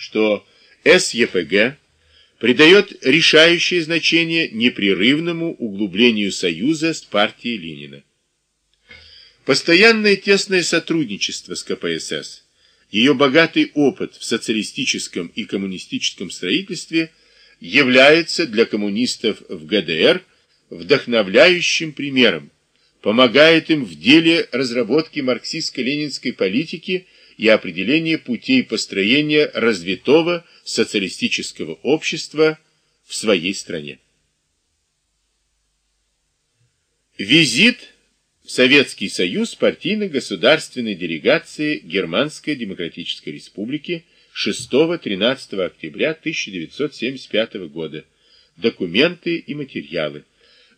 что СЕПГ придает решающее значение непрерывному углублению союза с партией Ленина. Постоянное тесное сотрудничество с КПСС, ее богатый опыт в социалистическом и коммунистическом строительстве является для коммунистов в ГДР вдохновляющим примером, помогает им в деле разработки марксистско-ленинской политики и определения путей построения развитого социалистического общества в своей стране. Визит в Советский Союз партийно-государственной делегации Германской Демократической Республики 6-13 октября 1975 года. Документы и материалы.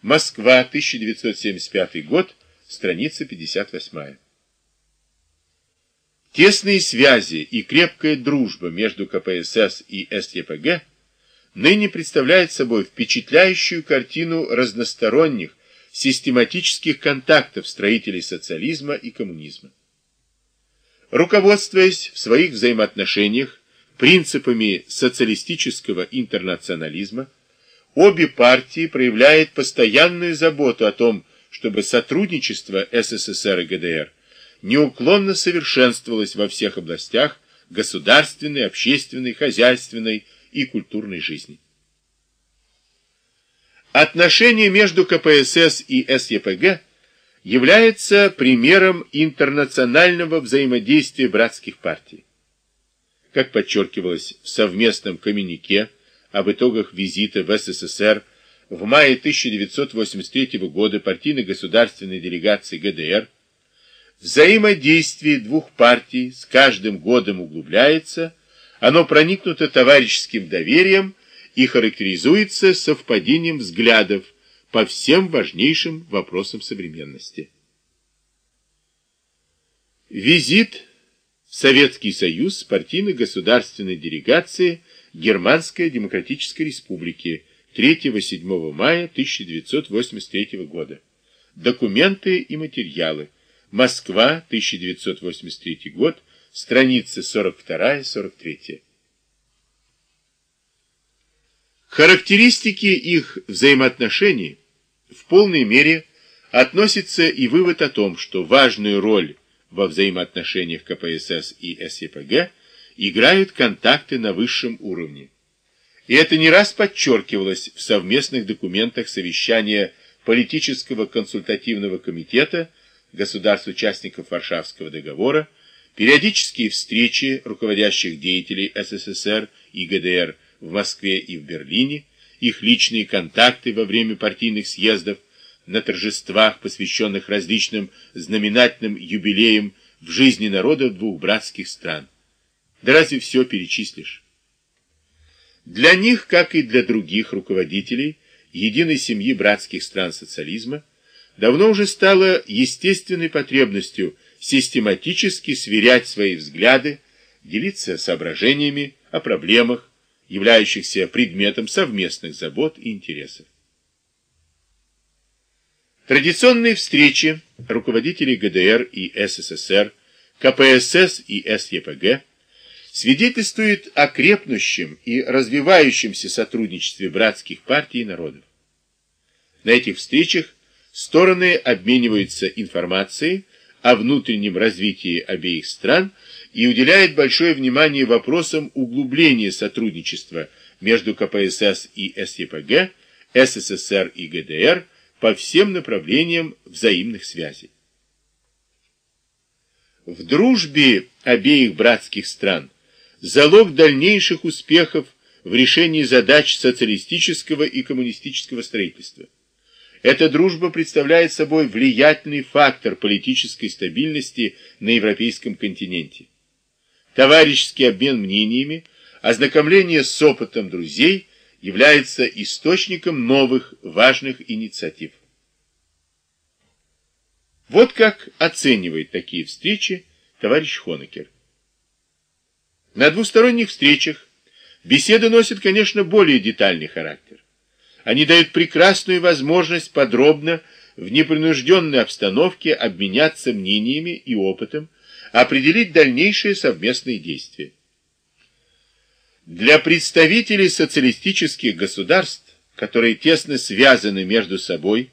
Москва, 1975 год, страница 58. Тесные связи и крепкая дружба между КПСС и СЕПГ ныне представляет собой впечатляющую картину разносторонних, систематических контактов строителей социализма и коммунизма. Руководствуясь в своих взаимоотношениях принципами социалистического интернационализма, Обе партии проявляют постоянную заботу о том, чтобы сотрудничество СССР и ГДР неуклонно совершенствовалось во всех областях государственной, общественной, хозяйственной и культурной жизни. Отношения между КПСС и СЕПГ является примером интернационального взаимодействия братских партий. Как подчеркивалось в совместном коммюнике об итогах визита в СССР в мае 1983 года партийно-государственной делегации ГДР, взаимодействие двух партий с каждым годом углубляется, оно проникнуто товарищеским доверием и характеризуется совпадением взглядов по всем важнейшим вопросам современности. Визит в Советский Союз партийно-государственной делегации – Германской Демократической Республики 3-7 мая 1983 года. Документы и материалы. Москва, 1983 год, страницы 42-43. Характеристики их взаимоотношений в полной мере относится и вывод о том, что важную роль во взаимоотношениях КПСС и СЕПГ – играют контакты на высшем уровне. И это не раз подчеркивалось в совместных документах совещания политического консультативного комитета государств-участников Варшавского договора, периодические встречи руководящих деятелей СССР и ГДР в Москве и в Берлине, их личные контакты во время партийных съездов, на торжествах, посвященных различным знаменательным юбилеям в жизни народов двух братских стран. Да разве все перечислишь? Для них, как и для других руководителей единой семьи братских стран социализма, давно уже стало естественной потребностью систематически сверять свои взгляды, делиться соображениями о проблемах, являющихся предметом совместных забот и интересов. Традиционные встречи руководителей ГДР и СССР, КПСС и СЕПГ свидетельствует о крепнущем и развивающемся сотрудничестве братских партий и народов. На этих встречах стороны обмениваются информацией о внутреннем развитии обеих стран и уделяют большое внимание вопросам углубления сотрудничества между КПСС и СЕПГ, СССР и ГДР по всем направлениям взаимных связей. В дружбе обеих братских стран залог дальнейших успехов в решении задач социалистического и коммунистического строительства. Эта дружба представляет собой влиятельный фактор политической стабильности на европейском континенте. Товарищеский обмен мнениями, ознакомление с опытом друзей является источником новых важных инициатив. Вот как оценивает такие встречи товарищ Хонекер. На двусторонних встречах беседы носят, конечно, более детальный характер. Они дают прекрасную возможность подробно, в непринужденной обстановке обменяться мнениями и опытом, определить дальнейшие совместные действия. Для представителей социалистических государств, которые тесно связаны между собой